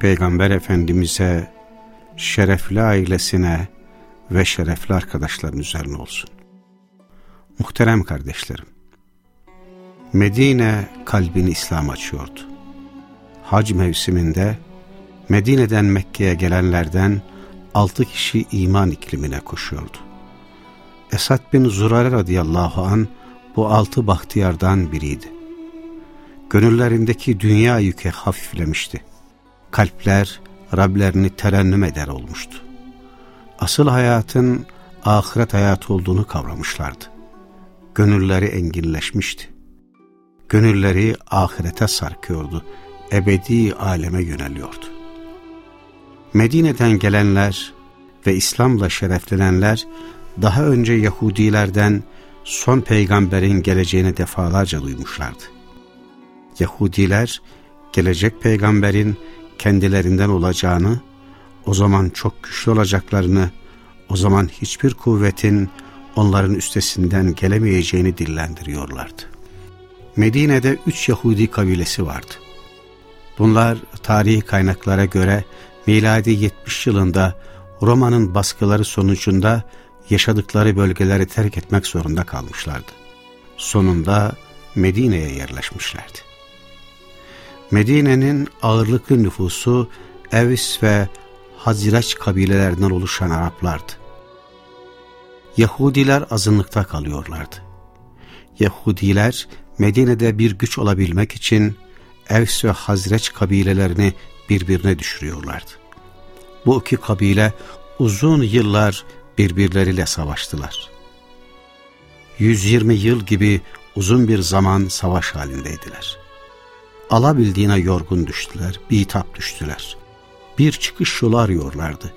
Peygamber Efendimiz'e, şerefli ailesine ve şerefli arkadaşların üzerine olsun. Muhterem kardeşlerim, Medine kalbini İslam açıyordu. Hac mevsiminde Medine'den Mekke'ye gelenlerden altı kişi iman iklimine koşuyordu. Esad bin Zurare radıyallahu an bu altı bahtiyardan biriydi. Gönüllerindeki dünya yükü hafiflemişti. Kalpler Rablerini terennüm eder olmuştu. Asıl hayatın ahiret hayatı olduğunu kavramışlardı. Gönülleri enginleşmişti. Gönülleri ahirete sarkıyordu, ebedi aleme yöneliyordu. Medine'den gelenler ve İslam'la şereflenenler daha önce Yahudilerden son peygamberin geleceğini defalarca duymuşlardı. Yahudiler gelecek peygamberin kendilerinden olacağını, o zaman çok güçlü olacaklarını, o zaman hiçbir kuvvetin onların üstesinden gelemeyeceğini dillendiriyorlardı. Medine'de üç Yahudi kabilesi vardı. Bunlar tarihi kaynaklara göre miladi 70 yılında Roma'nın baskıları sonucunda yaşadıkları bölgeleri terk etmek zorunda kalmışlardı. Sonunda Medine'ye yerleşmişlerdi. Medine'nin ağırlıklı nüfusu Evis ve Haziraç kabilelerinden oluşan Araplardı. Yahudiler azınlıkta kalıyorlardı. Yahudiler Medine'de bir güç olabilmek için Evs ve Hazreç kabilelerini birbirine düşürüyorlardı. Bu iki kabile uzun yıllar birbirleriyle savaştılar. 120 yıl gibi uzun bir zaman savaş halindeydiler. Alabildiğine yorgun düştüler, bitap düştüler. Bir çıkış yolu arıyorlardı.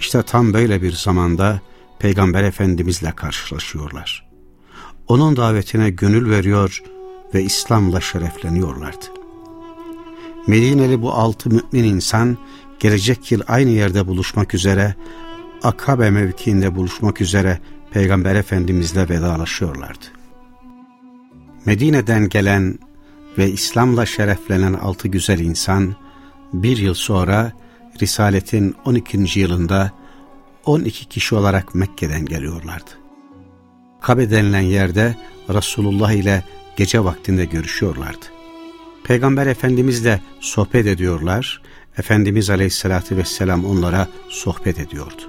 İşte tam böyle bir zamanda Peygamber Efendimizle karşılaşıyorlar. Onun davetine gönül veriyor ve İslam'la şerefleniyorlardı. Medineli bu altı mümin insan gelecek yıl aynı yerde buluşmak üzere Akabe mevkiinde buluşmak üzere Peygamber Efendimizle vedalaşıyorlardı. Medine'den gelen ve İslam'la şereflenen altı güzel insan bir yıl sonra Risaletin 12. yılında 12 kişi olarak Mekke'den geliyorlardı. Kabe denilen yerde Resulullah ile gece vaktinde görüşüyorlardı. Peygamber Efendimizle sohbet ediyorlar. Efendimiz Aleyhisselatü Vesselam onlara sohbet ediyordu.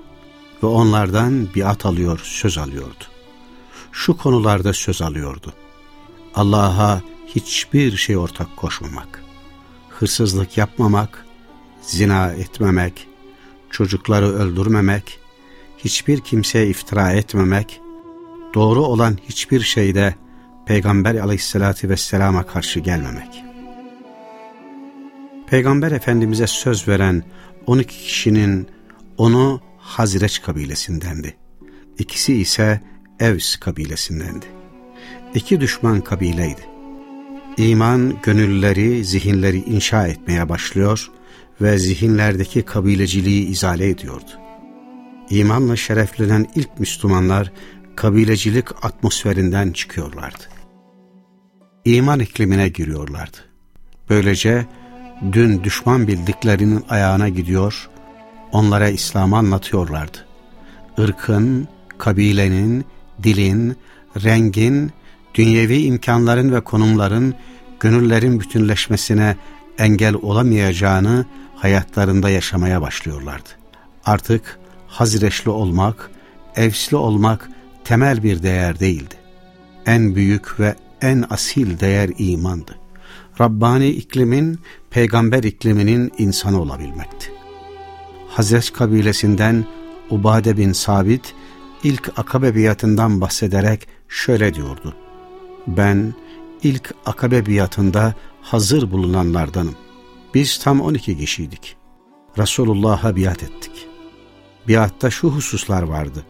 Ve onlardan biat alıyor, söz alıyordu. Şu konularda söz alıyordu. Allah'a hiçbir şey ortak koşmamak, hırsızlık yapmamak, zina etmemek, çocukları öldürmemek, hiçbir kimseye iftira etmemek, doğru olan hiçbir şeyde Peygamber aleyhissalatü vesselama karşı gelmemek. Peygamber Efendimiz'e söz veren 12 kişinin onu Hazireç kabilesindendi. İkisi ise Evs kabilesindendi. İki düşman kabileydi. İman gönülleri, zihinleri inşa etmeye başlıyor ve zihinlerdeki kabileciliği izale ediyordu. İmanla şereflenen ilk Müslümanlar kabilecilik atmosferinden çıkıyorlardı. İman iklimine giriyorlardı. Böylece dün düşman bildiklerinin ayağına gidiyor, onlara İslam'ı anlatıyorlardı. Irkın, kabilenin, dilin, rengin, dünyevi imkanların ve konumların gönüllerin bütünleşmesine engel olamayacağını hayatlarında yaşamaya başlıyorlardı. Artık Hazireşli olmak, Evsli olmak temel bir değer değildi. En büyük ve en asil değer imandı. Rabbani iklimin, peygamber ikliminin insanı olabilmekti. Hazret kabilesinden Ubade bin Sabit ilk akabe biatından bahsederek şöyle diyordu. Ben ilk akabe biatında hazır bulunanlardanım. Biz tam 12 kişiydik. Resulullah'a biat ettik. Biatta şu hususlar vardı.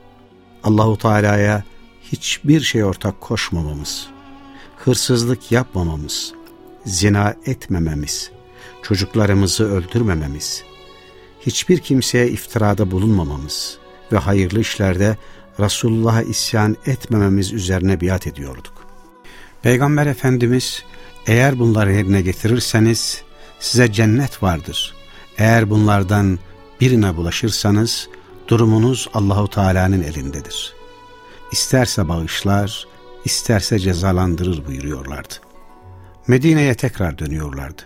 Allahu Teala'ya hiçbir şey ortak koşmamamız, hırsızlık yapmamamız, zina etmememiz, çocuklarımızı öldürmememiz, hiçbir kimseye iftirada bulunmamamız ve hayırlı işlerde Resulullah'a isyan etmememiz üzerine biat ediyorduk. Peygamber Efendimiz eğer bunları yerine getirirseniz size cennet vardır. Eğer bunlardan birine bulaşırsanız durumunuz Allahu Teala'nın elindedir. İsterse bağışlar, isterse cezalandırır buyuruyorlardı. Medine'ye tekrar dönüyorlardı.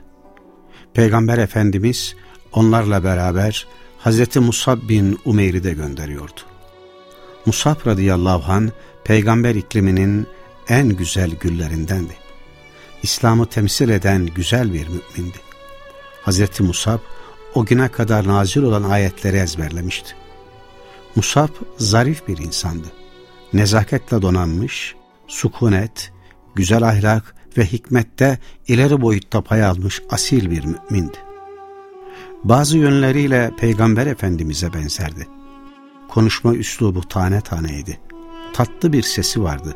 Peygamber Efendimiz onlarla beraber Hazreti Musab bin Umeyr'i de gönderiyordu. Musab radıyallahu an peygamber ikliminin en güzel güllerindendi. İslam'ı temsil eden güzel bir mümindi. Hazreti Musab o güne kadar nazil olan ayetleri ezberlemişti. Musab zarif bir insandı. Nezaketle donanmış, sukunet, güzel ahlak ve hikmette ileri boyutta pay almış asil bir mümindi. Bazı yönleriyle Peygamber Efendimiz'e benzerdi. Konuşma üslubu tane taneydi. Tatlı bir sesi vardı.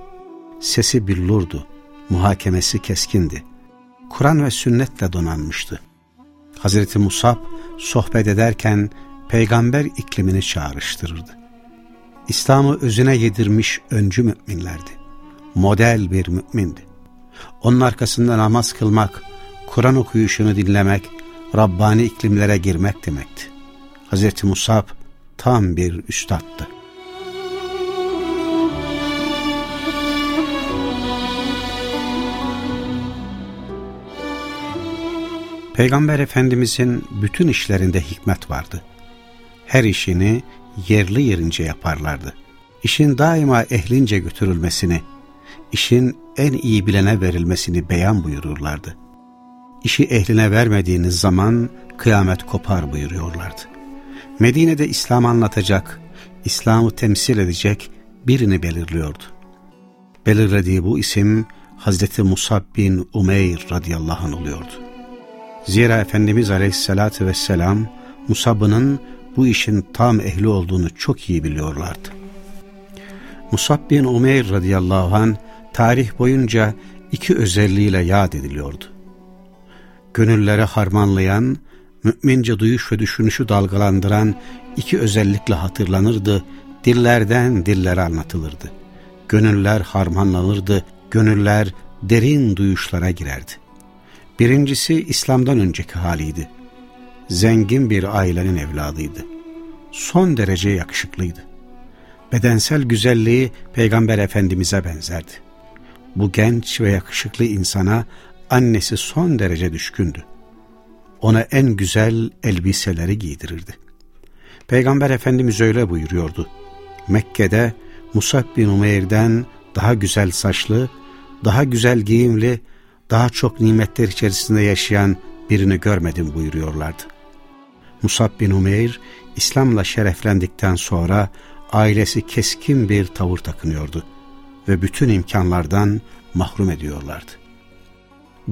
Sesi billurdu. Muhakemesi keskindi. Kur'an ve sünnetle donanmıştı. Hazreti Musab sohbet ederken peygamber iklimini çağrıştırırdı. İslam'ı özüne yedirmiş öncü müminlerdi. Model bir mümindi. Onun arkasında namaz kılmak, Kur'an okuyuşunu dinlemek, Rabbani iklimlere girmek demekti. Hz. Musab tam bir üstattı. Peygamber Efendimizin bütün işlerinde hikmet vardı. Her işini yerli yerince yaparlardı. İşin daima ehlince götürülmesini, işin en iyi bilene verilmesini beyan buyururlardı. İşi ehline vermediğiniz zaman kıyamet kopar buyuruyorlardı. Medine'de İslam anlatacak, İslam'ı temsil edecek birini belirliyordu. Belirlediği bu isim Hazreti Musab bin Umeyr radıyallahu anh oluyordu. Zira Efendimiz aleyhissalatü vesselam Musab'ının bu işin tam ehli olduğunu çok iyi biliyorlardı. Musab bin Umeyr radıyallahu an tarih boyunca iki özelliğiyle yad ediliyordu. Gönüllere harmanlayan, mümince duyuş ve düşünüşü dalgalandıran iki özellikle hatırlanırdı, dillerden dillere anlatılırdı. Gönüller harmanlanırdı, gönüller derin duyuşlara girerdi. Birincisi İslam'dan önceki haliydi. Zengin bir ailenin evladıydı. Son derece yakışıklıydı. Bedensel güzelliği Peygamber Efendimiz'e benzerdi. Bu genç ve yakışıklı insana annesi son derece düşkündü. Ona en güzel elbiseleri giydirirdi. Peygamber Efendimiz öyle buyuruyordu. Mekke'de Musab bin Umeyr'den daha güzel saçlı, daha güzel giyimli, daha çok nimetler içerisinde yaşayan birini görmedim buyuruyorlardı. Musab bin Umeyr, İslam'la şereflendikten sonra ailesi keskin bir tavır takınıyordu ve bütün imkanlardan mahrum ediyorlardı.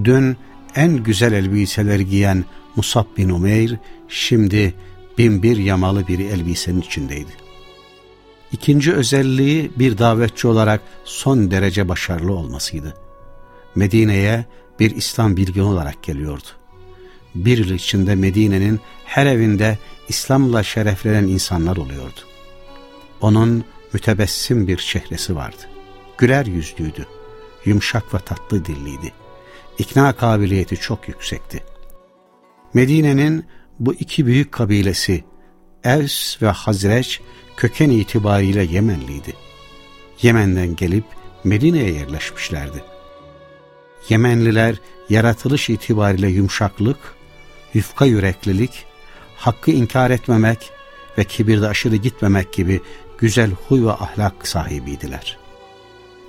Dün en güzel elbiseleri giyen Musab bin Umeyr, şimdi bin bir yamalı bir elbisenin içindeydi. İkinci özelliği bir davetçi olarak son derece başarılı olmasıydı. Medine'ye bir İslam bilgini olarak geliyordu. Bir yıl içinde Medine'nin her evinde İslam'la şereflenen insanlar oluyordu. Onun mütebessim bir çehresi vardı. Güler yüzlüydü. Yumuşak ve tatlı dilliydi. İkna kabiliyeti çok yüksekti. Medine'nin bu iki büyük kabilesi Evs ve Hazreç köken itibariyle Yemenliydi. Yemen'den gelip Medine'ye yerleşmişlerdi. Yemenliler yaratılış itibariyle yumuşaklık, yufka yüreklilik, hakkı inkar etmemek ve kibirde aşırı gitmemek gibi güzel huy ve ahlak sahibiydiler.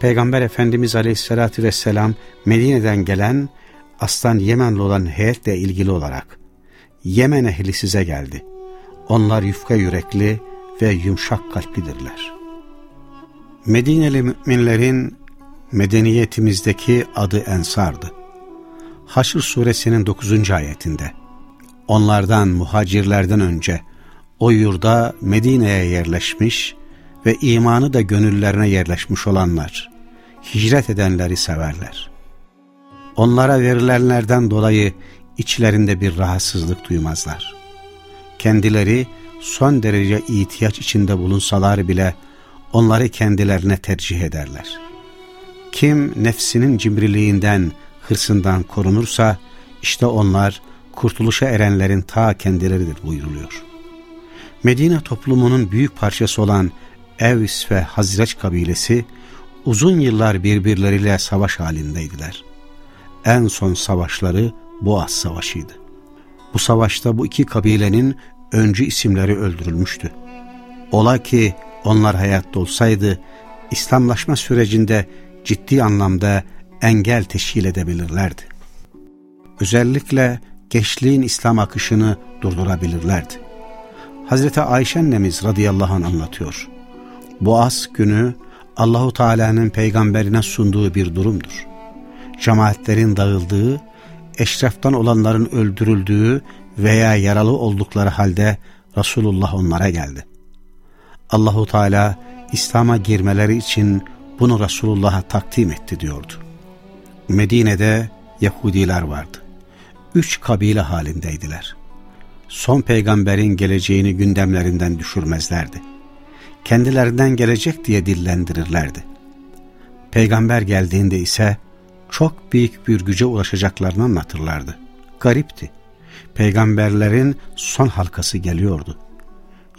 Peygamber Efendimiz Aleyhisselatü Vesselam Medine'den gelen aslan Yemenli olan heyetle ilgili olarak Yemen ehli size geldi. Onlar yufka yürekli ve yumuşak kalplidirler. Medineli müminlerin medeniyetimizdeki adı Ensar'dı. Haşr suresinin 9. ayetinde onlardan muhacirlerden önce o yurda Medine'ye yerleşmiş ve imanı da gönüllerine yerleşmiş olanlar, hicret edenleri severler. Onlara verilenlerden dolayı içlerinde bir rahatsızlık duymazlar. Kendileri son derece ihtiyaç içinde bulunsalar bile onları kendilerine tercih ederler. Kim nefsinin cimriliğinden, hırsından korunursa, işte onlar kurtuluşa erenlerin ta kendileridir buyuruluyor. Medine toplumunun büyük parçası olan Evs ve Hazreç kabilesi uzun yıllar birbirleriyle savaş halindeydiler. En son savaşları Boğaz Savaşı'ydı. Bu savaşta bu iki kabilenin öncü isimleri öldürülmüştü. Ola ki onlar hayatta olsaydı İslamlaşma sürecinde ciddi anlamda engel teşkil edebilirlerdi. Özellikle gençliğin İslam akışını durdurabilirlerdi. Hazreti Ayşe annemiz radıyallahu anh anlatıyor. Boğaz günü Allahu Teala'nın peygamberine sunduğu bir durumdur. Cemaatlerin dağıldığı, eşraftan olanların öldürüldüğü veya yaralı oldukları halde Resulullah onlara geldi. Allahu Teala İslam'a girmeleri için bunu Resulullah'a takdim etti diyordu. Medine'de Yahudiler vardı. Üç kabile halindeydiler. Son peygamberin geleceğini gündemlerinden düşürmezlerdi. Kendilerinden gelecek diye dillendirirlerdi. Peygamber geldiğinde ise çok büyük bir güce ulaşacaklarını anlatırlardı. Garipti. Peygamberlerin son halkası geliyordu.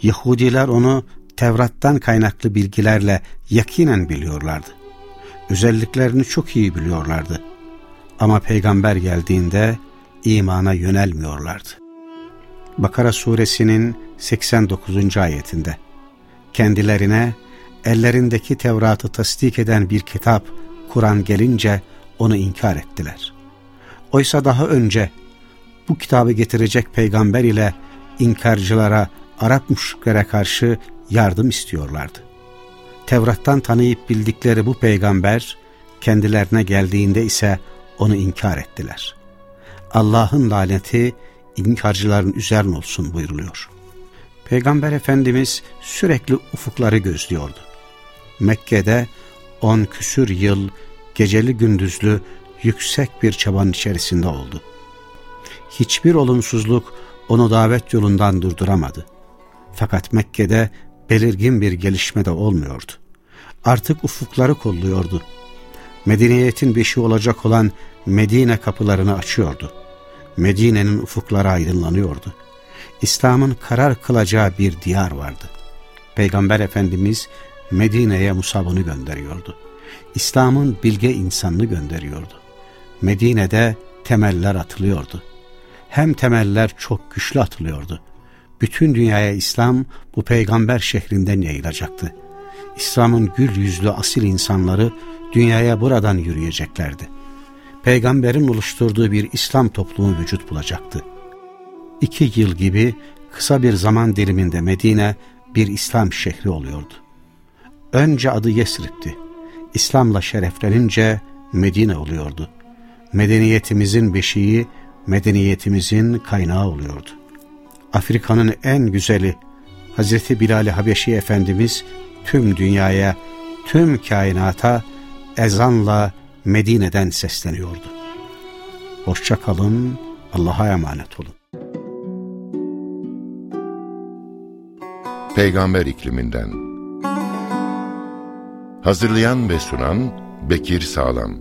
Yahudiler onu Tevrat'tan kaynaklı bilgilerle yakinen biliyorlardı. Özelliklerini çok iyi biliyorlardı. Ama peygamber geldiğinde imana yönelmiyorlardı. Bakara suresinin 89. ayetinde kendilerine ellerindeki Tevrat'ı tasdik eden bir kitap Kur'an gelince onu inkar ettiler. Oysa daha önce bu kitabı getirecek peygamber ile inkarcılara, Arap müşriklere karşı yardım istiyorlardı. Tevrat'tan tanıyıp bildikleri bu peygamber kendilerine geldiğinde ise onu inkar ettiler. Allah'ın laneti inkarcıların üzerine olsun buyuruluyor. Peygamber Efendimiz sürekli ufukları gözlüyordu. Mekke'de on küsür yıl geceli gündüzlü yüksek bir çabanın içerisinde oldu. Hiçbir olumsuzluk onu davet yolundan durduramadı. Fakat Mekke'de belirgin bir gelişme de olmuyordu. Artık ufukları kolluyordu. Medeniyetin beşi olacak olan Medine kapılarını açıyordu. Medine'nin ufukları aydınlanıyordu. İslam'ın karar kılacağı bir diyar vardı. Peygamber Efendimiz Medine'ye Musab'ını gönderiyordu. İslam'ın bilge insanını gönderiyordu. Medine'de temeller atılıyordu. Hem temeller çok güçlü atılıyordu. Bütün dünyaya İslam bu peygamber şehrinden yayılacaktı. İslam'ın gül yüzlü asil insanları dünyaya buradan yürüyeceklerdi. Peygamberin oluşturduğu bir İslam toplumu vücut bulacaktı. İki yıl gibi kısa bir zaman diliminde Medine bir İslam şehri oluyordu. Önce adı Yesrib'ti. İslam'la şereflenince Medine oluyordu. Medeniyetimizin beşiği, medeniyetimizin kaynağı oluyordu. Afrika'nın en güzeli Hazreti Bilal-i Habeşi Efendimiz tüm dünyaya, tüm kainata ezanla Medine'den sesleniyordu. Hoşça kalın, Allah'a emanet olun. Peygamber ikliminden Hazırlayan ve sunan Bekir Sağlam